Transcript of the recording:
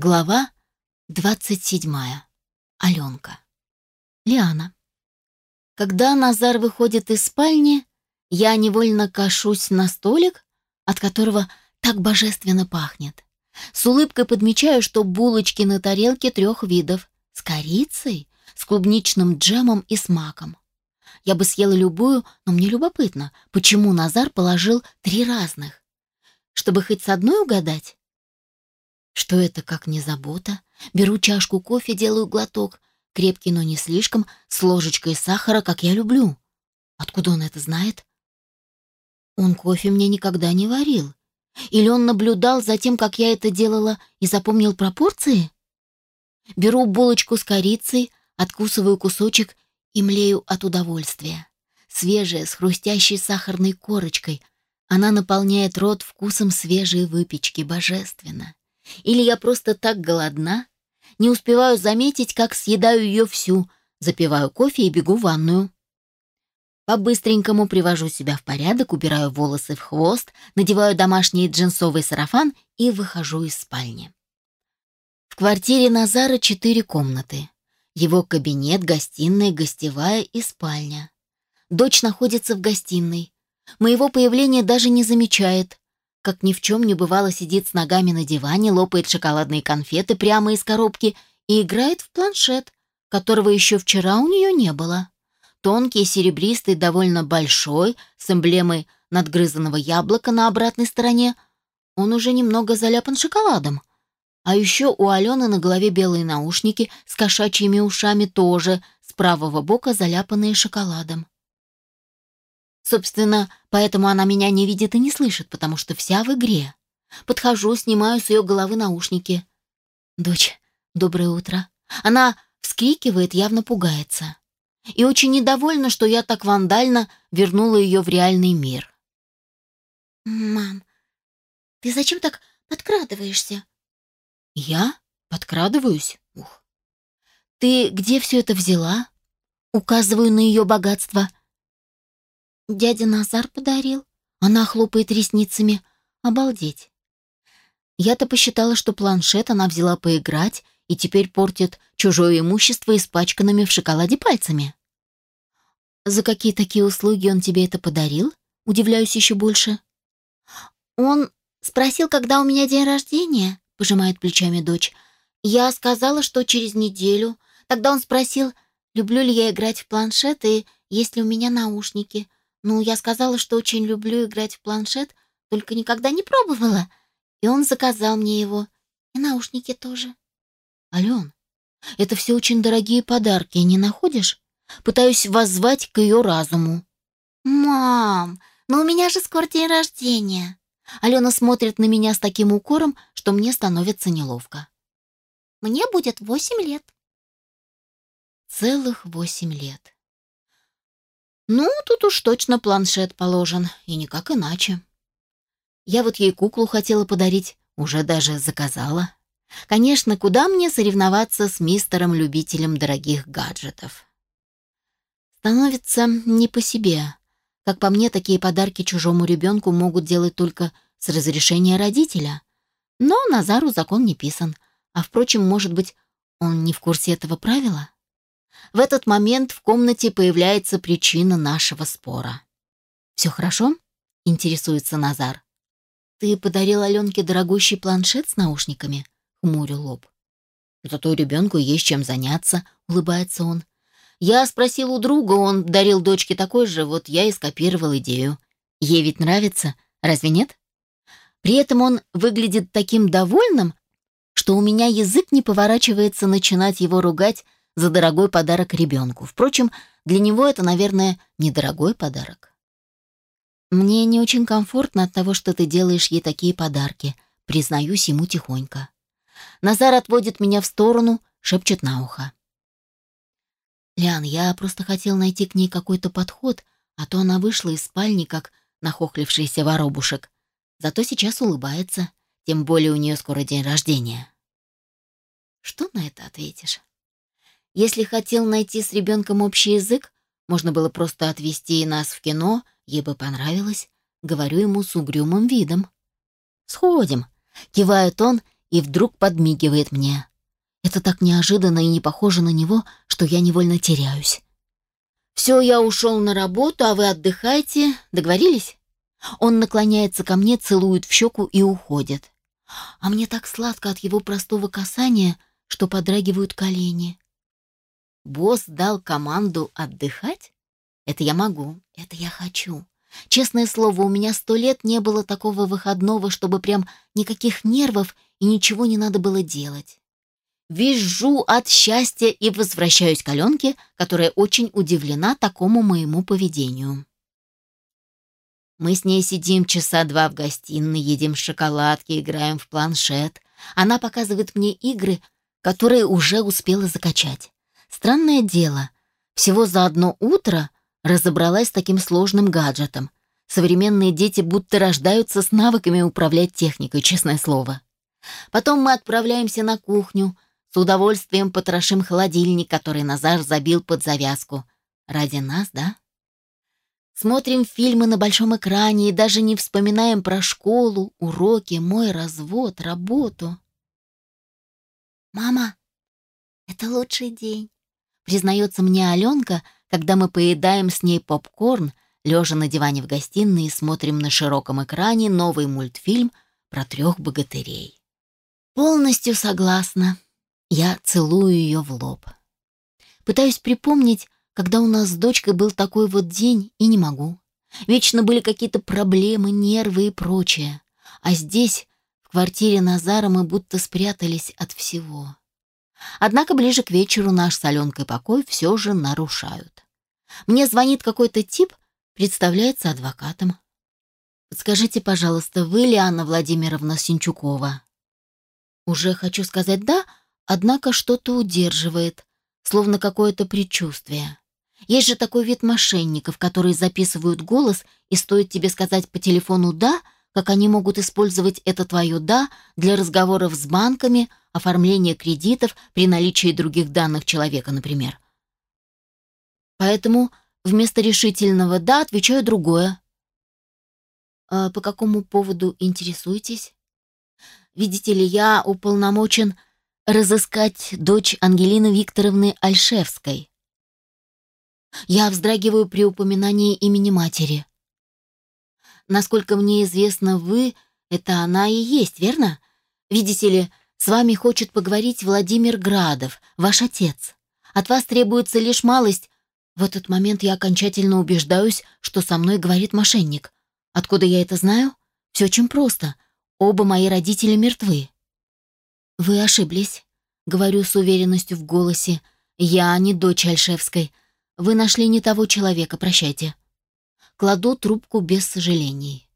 Глава 27. Аленка. Лиана. Когда Назар выходит из спальни, я невольно кашусь на столик, от которого так божественно пахнет. С улыбкой подмечаю, что булочки на тарелке трех видов — с корицей, с клубничным джемом и с маком. Я бы съела любую, но мне любопытно, почему Назар положил три разных. Чтобы хоть с одной угадать? Что это, как не забота? Беру чашку кофе, делаю глоток. Крепкий, но не слишком, с ложечкой сахара, как я люблю. Откуда он это знает? Он кофе мне никогда не варил. Или он наблюдал за тем, как я это делала, и запомнил пропорции? Беру булочку с корицей, откусываю кусочек и млею от удовольствия. Свежая, с хрустящей сахарной корочкой. Она наполняет рот вкусом свежей выпечки, божественно. Или я просто так голодна, не успеваю заметить, как съедаю ее всю, запиваю кофе и бегу в ванную. По-быстренькому привожу себя в порядок, убираю волосы в хвост, надеваю домашний джинсовый сарафан и выхожу из спальни. В квартире Назара четыре комнаты. Его кабинет, гостиная, гостевая и спальня. Дочь находится в гостиной. Моего появления даже не замечает как ни в чем не бывало, сидит с ногами на диване, лопает шоколадные конфеты прямо из коробки и играет в планшет, которого еще вчера у нее не было. Тонкий, серебристый, довольно большой, с эмблемой надгрызанного яблока на обратной стороне. Он уже немного заляпан шоколадом. А еще у Алены на голове белые наушники с кошачьими ушами тоже, с правого бока заляпанные шоколадом. Собственно, поэтому она меня не видит и не слышит, потому что вся в игре. Подхожу, снимаю с ее головы наушники. «Дочь, доброе утро». Она вскрикивает, явно пугается. И очень недовольна, что я так вандально вернула ее в реальный мир. «Мам, ты зачем так подкрадываешься?» «Я? Подкрадываюсь? Ух. Ты где все это взяла?» Указываю на ее богатство. Дядя Назар подарил. Она хлопает ресницами. Обалдеть. Я-то посчитала, что планшет она взяла поиграть и теперь портит чужое имущество испачканными в шоколаде пальцами. За какие такие услуги он тебе это подарил? Удивляюсь еще больше. Он спросил, когда у меня день рождения, пожимает плечами дочь. Я сказала, что через неделю. Тогда он спросил, люблю ли я играть в планшет и есть ли у меня наушники. Ну, я сказала, что очень люблю играть в планшет, только никогда не пробовала. И он заказал мне его. И наушники тоже. Ален, это все очень дорогие подарки, не находишь? Пытаюсь воззвать к ее разуму. Мам, но у меня же скоро день рождения. Алена смотрит на меня с таким укором, что мне становится неловко. Мне будет восемь лет. Целых восемь лет. Ну, тут уж точно планшет положен, и никак иначе. Я вот ей куклу хотела подарить, уже даже заказала. Конечно, куда мне соревноваться с мистером-любителем дорогих гаджетов? Становится не по себе. Как по мне, такие подарки чужому ребенку могут делать только с разрешения родителя. Но Назару закон не писан. А, впрочем, может быть, он не в курсе этого правила? В этот момент в комнате появляется причина нашего спора. «Все хорошо?» — интересуется Назар. «Ты подарил Аленке дорогущий планшет с наушниками?» — хмурю лоб. «Зато ребенку есть чем заняться», — улыбается он. «Я спросил у друга, он дарил дочке такой же, вот я и скопировал идею. Ей ведь нравится, разве нет?» При этом он выглядит таким довольным, что у меня язык не поворачивается начинать его ругать за дорогой подарок ребенку. Впрочем, для него это, наверное, недорогой подарок. Мне не очень комфортно от того, что ты делаешь ей такие подарки, признаюсь ему тихонько. Назар отводит меня в сторону, шепчет на ухо. Лян, я просто хотел найти к ней какой-то подход, а то она вышла из спальни, как нахохлившийся воробушек. Зато сейчас улыбается, тем более у нее скоро день рождения. Что на это ответишь? Если хотел найти с ребенком общий язык, можно было просто отвезти нас в кино, ей бы понравилось. Говорю ему с угрюмым видом. «Сходим», — кивает он и вдруг подмигивает мне. Это так неожиданно и не похоже на него, что я невольно теряюсь. «Все, я ушел на работу, а вы отдыхайте. Договорились?» Он наклоняется ко мне, целует в щеку и уходит. А мне так сладко от его простого касания, что подрагивают колени. Босс дал команду отдыхать? Это я могу, это я хочу. Честное слово, у меня сто лет не было такого выходного, чтобы прям никаких нервов и ничего не надо было делать. Визжу от счастья и возвращаюсь к Аленке, которая очень удивлена такому моему поведению. Мы с ней сидим часа два в гостиной, едим шоколадки, играем в планшет. Она показывает мне игры, которые уже успела закачать. Странное дело, всего за одно утро разобралась с таким сложным гаджетом. Современные дети будто рождаются с навыками управлять техникой, честное слово. Потом мы отправляемся на кухню, с удовольствием потрошим холодильник, который Назар забил под завязку. Ради нас, да? Смотрим фильмы на большом экране и даже не вспоминаем про школу, уроки, мой развод, работу. «Мама, это лучший день», — признается мне Аленка, когда мы поедаем с ней попкорн, лежа на диване в гостиной и смотрим на широком экране новый мультфильм про трех богатырей. Полностью согласна. Я целую ее в лоб. Пытаюсь припомнить, когда у нас с дочкой был такой вот день, и не могу. Вечно были какие-то проблемы, нервы и прочее. А здесь, в квартире Назара, мы будто спрятались от всего. Однако ближе к вечеру наш с Аленкой покой все же нарушают. Мне звонит какой-то тип, представляется адвокатом. Подскажите, пожалуйста, вы ли Анна Владимировна Синчукова? Уже хочу сказать «да», однако что-то удерживает, словно какое-то предчувствие. Есть же такой вид мошенников, которые записывают голос, и стоит тебе сказать по телефону «да», как они могут использовать это твое «да» для разговоров с банками, оформления кредитов при наличии других данных человека, например. Поэтому вместо решительного «да» отвечаю другое. «А по какому поводу интересуетесь?» «Видите ли, я уполномочен разыскать дочь Ангелины Викторовны Альшевской». Я вздрагиваю при упоминании имени матери. Насколько мне известно, вы — это она и есть, верно? Видите ли, с вами хочет поговорить Владимир Градов, ваш отец. От вас требуется лишь малость в этот момент я окончательно убеждаюсь, что со мной говорит мошенник. Откуда я это знаю? Все очень просто. Оба мои родители мертвы. Вы ошиблись, говорю с уверенностью в голосе. Я не дочь Альшевской. Вы нашли не того человека, прощайте. Кладу трубку без сожалений.